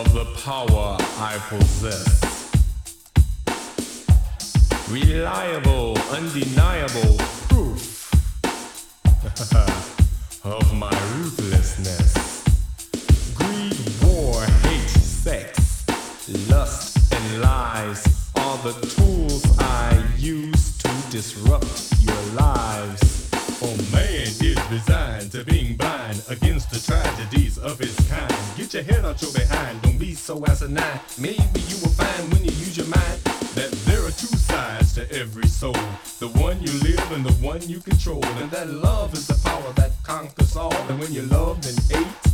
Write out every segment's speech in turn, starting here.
of the power I possess. Reliable, undeniable proof of my ruthlessness. Greed, war, hate, sex, lust, and lies are the tools I use to disrupt your lives. Oh man is designed to being blind against the tragedies of his kind. Your head out your behind, don't be so asinine. Maybe you will find when you use your mind that there are two sides to every soul. The one you live and the one you control. And that love is the power that conquers all. And when you love, and hate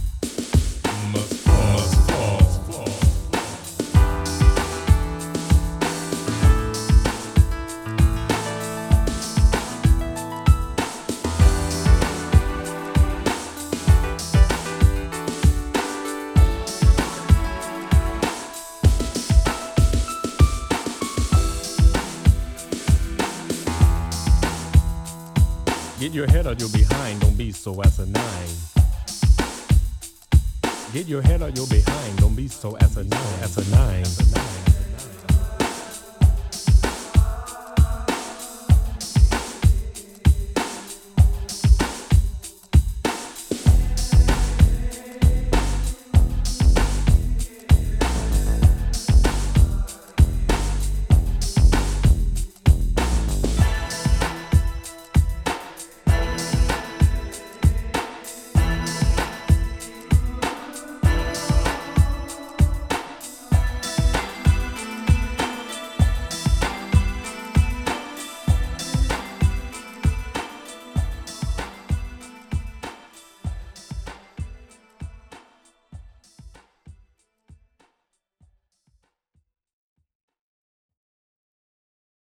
Get your head out your behind, don't be so asinine. Get your head out your behind, don't be so asinine, asinine. asinine.